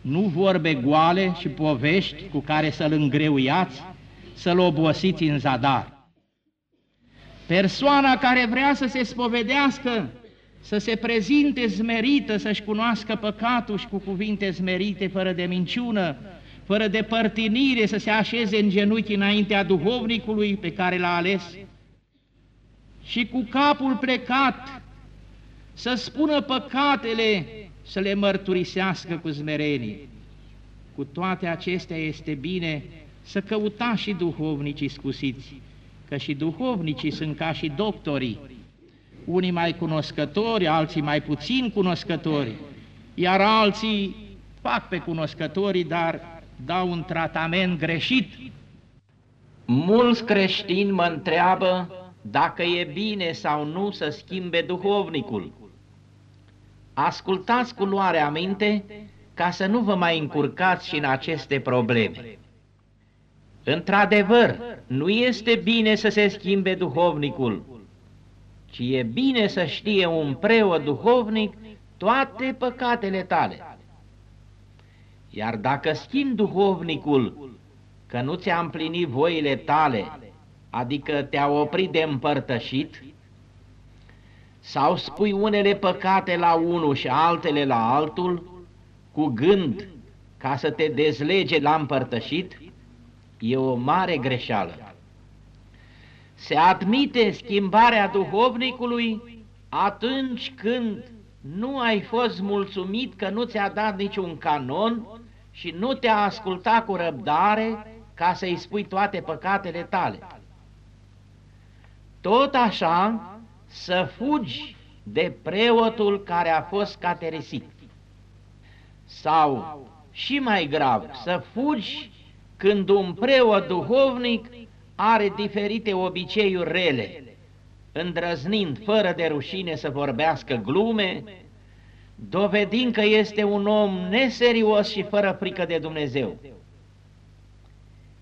nu vorbe goale și povești cu care să-l îngreuiați, să-l obosiți în zadar. Persoana care vrea să se spovedească, să se prezinte zmerită, să-și cunoască păcatul și cu cuvinte zmerite, fără de minciună, fără de părtinire, să se așeze în genunchi înaintea duhovnicului pe care l-a ales și cu capul plecat să spună păcatele, să le mărturisească cu zmerenie. Cu toate acestea este bine să căutați și duhovnicii scusiți, că și duhovnicii sunt ca și doctorii, unii mai cunoscători, alții mai puțin cunoscători, iar alții fac pe cunoscătorii, dar dau un tratament greșit. Mulți creștini mă întreabă dacă e bine sau nu să schimbe duhovnicul. Ascultați cu luare aminte ca să nu vă mai încurcați și în aceste probleme. Într-adevăr, nu este bine să se schimbe duhovnicul, ci e bine să știe un preot duhovnic toate păcatele tale. Iar dacă schimbi duhovnicul că nu ți-a împlinit voile tale, adică te-a oprit de împărtășit, sau spui unele păcate la unul și altele la altul, cu gând ca să te dezlege la împărtășit, e o mare greșeală. Se admite schimbarea duhovnicului atunci când nu ai fost mulțumit că nu ți-a dat niciun canon și nu te-a ascultat cu răbdare ca să-i spui toate păcatele tale. Tot așa, să fugi de preotul care a fost caterisit. Sau, și mai grav, să fugi când un preot duhovnic are diferite obiceiuri rele, îndrăznind fără de rușine să vorbească glume, dovedind că este un om neserios și fără frică de Dumnezeu.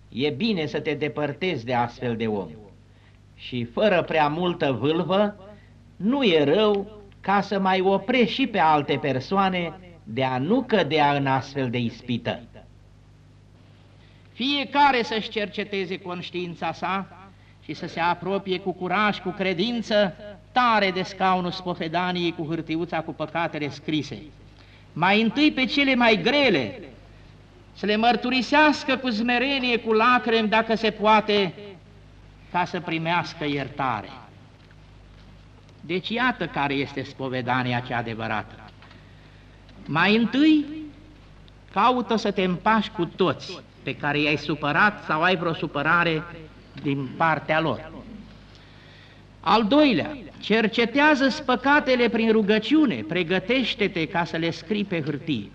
E bine să te depărtezi de astfel de om și fără prea multă vâlvă, nu e rău ca să mai oprești și pe alte persoane de a nu cădea în astfel de ispită. Fiecare să-și cerceteze conștiința sa și să se apropie cu curaj, cu credință, tare de scaunul spofedaniei cu hârtiuța cu păcatele scrise. Mai întâi pe cele mai grele, să le mărturisească cu zmerenie, cu lacrimi, dacă se poate, ca să primească iertare. Deci iată care este spovedania cea adevărată. Mai întâi, caută să te împași cu toți pe care i-ai supărat sau ai vreo supărare din partea lor. Al doilea, cercetează păcatele prin rugăciune, pregătește-te ca să le scrii pe hârtie.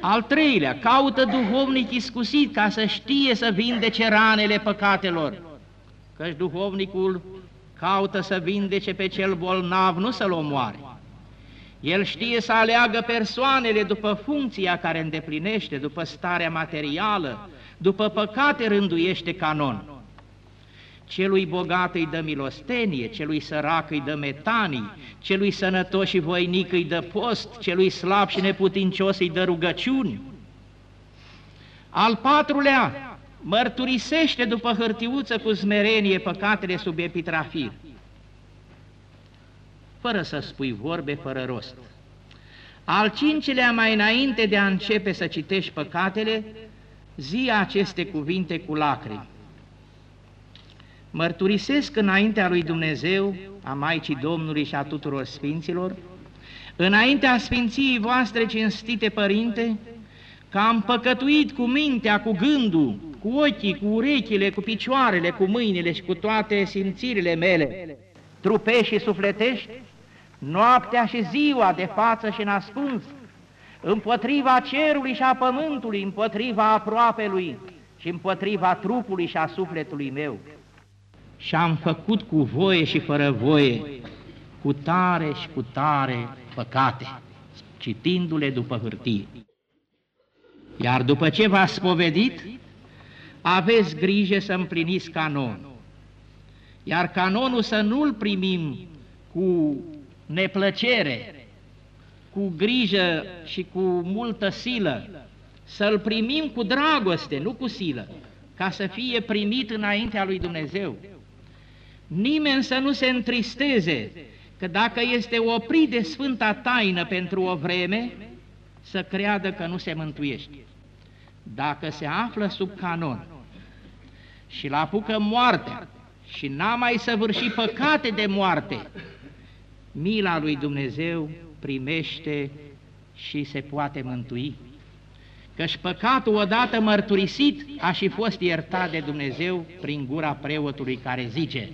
Al treilea, caută duhovnic iscusit ca să știe să vindece ranele păcatelor, căci duhovnicul caută să vindece pe cel bolnav, nu să-l omoare. El știe să aleagă persoanele după funcția care îndeplinește, după starea materială, după păcate rânduiește canon. Celui bogat îi dă milostenie, celui sărac îi dă metanii, celui sănătos și voinic îi dă post, celui slab și neputincios îi dă rugăciuni. Al patrulea, mărturisește după hârtiuță cu smerenie păcatele sub epitrafir, fără să spui vorbe fără rost. Al cincilea, mai înainte de a începe să citești păcatele, zi aceste cuvinte cu lacrimi. Mărturisesc înaintea lui Dumnezeu, a Maicii Domnului și a tuturor Sfinților, înaintea Sfinției voastre cinstite Părinte, că am păcătuit cu mintea, cu gândul, cu ochii, cu urechile, cu picioarele, cu mâinile și cu toate simțirile mele, trupești și sufletești, noaptea și ziua de față și nascuns, împotriva cerului și a pământului, împotriva aproapelui și împotriva trupului și a sufletului meu și am făcut cu voie și fără voie, cu tare și cu tare păcate, citindu-le după hârtie. Iar după ce v-ați spovedit, aveți grijă să împliniți canonul. Iar canonul să nu-l primim cu neplăcere, cu grijă și cu multă silă, să-l primim cu dragoste, nu cu silă, ca să fie primit înaintea lui Dumnezeu nimeni să nu se întristeze că dacă este oprit de Sfânta Taină pentru o vreme, să creadă că nu se mântuiește. Dacă se află sub canon și l apucă moartea și n-a mai săvârșit păcate de moarte, mila lui Dumnezeu primește și se poate mântui. Căci păcatul odată mărturisit a și fost iertat de Dumnezeu prin gura preotului care zice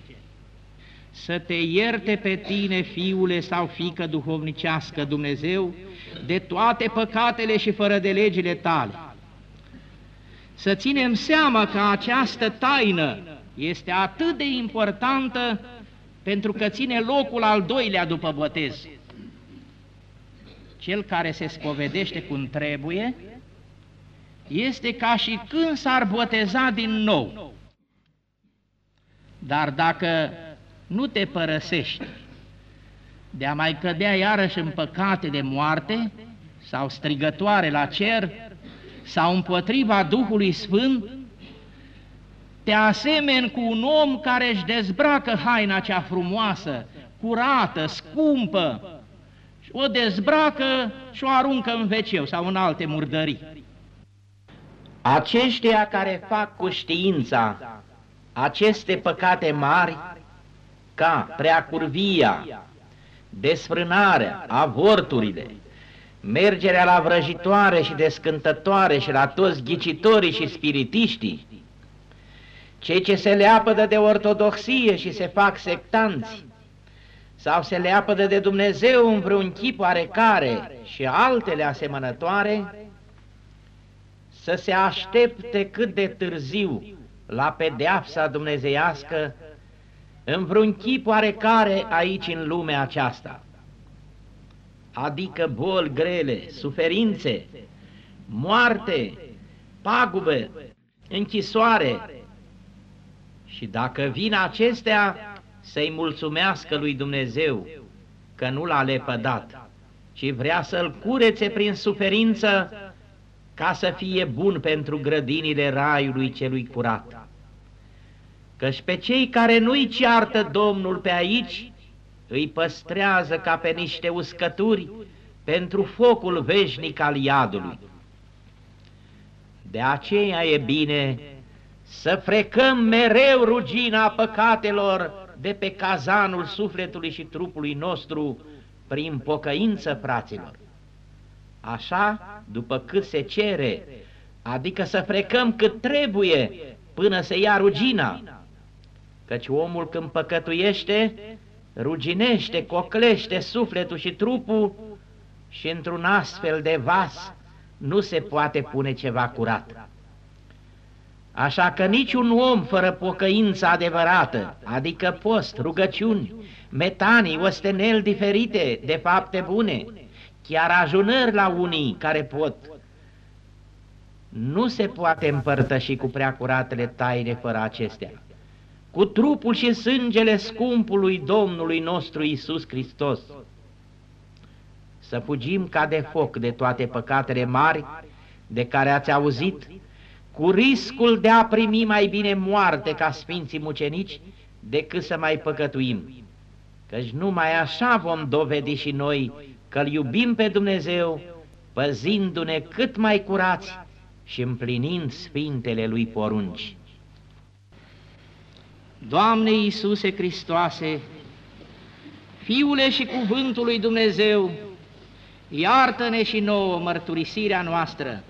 să te ierte pe tine, fiule sau fică duhovnicească Dumnezeu, de toate păcatele și fără de legile tale. Să ținem seama că această taină este atât de importantă pentru că ține locul al doilea după botez. Cel care se spovedește cum trebuie este ca și când s-ar boteza din nou. Dar dacă nu te părăsești de a mai cădea iarăși în păcate de moarte sau strigătoare la cer sau împotriva Duhului Sfânt, te asemeni cu un om care își dezbracă haina cea frumoasă, curată, scumpă, o dezbracă și o aruncă în veceu sau în alte murdării. Aceștia care fac cu știința aceste păcate mari, ca preacurvia, desfrânarea, avorturile, mergerea la vrăjitoare și descântătoare și la toți ghicitorii și spiritiștii, cei ce se leapădă de ortodoxie și se fac sectanți, sau se leapădă de Dumnezeu în vreun chip oarecare și altele asemănătoare, să se aștepte cât de târziu la pedeapsa dumnezeiască în vreun chip oarecare aici în lumea aceasta, adică boli grele, suferințe, moarte, pagube, închisoare, și dacă vin acestea, să-i mulțumească lui Dumnezeu că nu l-a lepădat, ci vrea să-l curețe prin suferință ca să fie bun pentru grădinile raiului celui curat. căci pe cei care nu-i ceartă Domnul pe aici, îi păstrează ca pe niște uscături pentru focul veșnic al iadului. De aceea e bine să frecăm mereu rugina păcatelor de pe cazanul sufletului și trupului nostru prin pocăință, fraților. Așa, după cât se cere, adică să frecăm cât trebuie până se ia rugina, căci omul când păcătuiește, ruginește, coclește sufletul și trupul și într-un astfel de vas nu se poate pune ceva curat. Așa că niciun om fără pocăință adevărată, adică post, rugăciuni, metanii, osteneli diferite de fapte bune, chiar ajunări la unii care pot, nu se poate împărtăși cu preacuratele taine fără acestea. Cu trupul și sângele scumpului Domnului nostru Isus Hristos, să fugim ca de foc de toate păcatele mari de care ați auzit, cu riscul de a primi mai bine moarte ca Sfinții Mucenici decât să mai păcătuim. Căci numai așa vom dovedi și noi că-L iubim pe Dumnezeu, păzindu-ne cât mai curați și împlinind Sfintele Lui porunci. Doamne Iisuse Hristoase, Fiule și Cuvântul lui Dumnezeu, iartă-ne și nouă mărturisirea noastră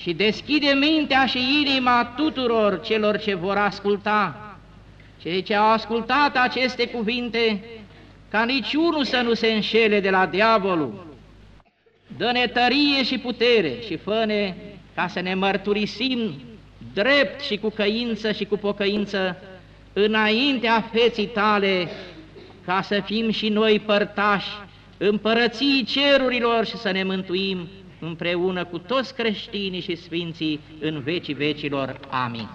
și deschide mintea și inima tuturor celor ce vor asculta, cei ce au ascultat aceste cuvinte, ca niciunul să nu se înșele de la diavolul. Dă-ne tărie și putere și fă ca să ne mărturisim drept și cu căință și cu pocăință înaintea feții tale, ca să fim și noi părtași împărății cerurilor și să ne mântuim împreună cu toți creștinii și sfinții în vecii vecilor. Amin.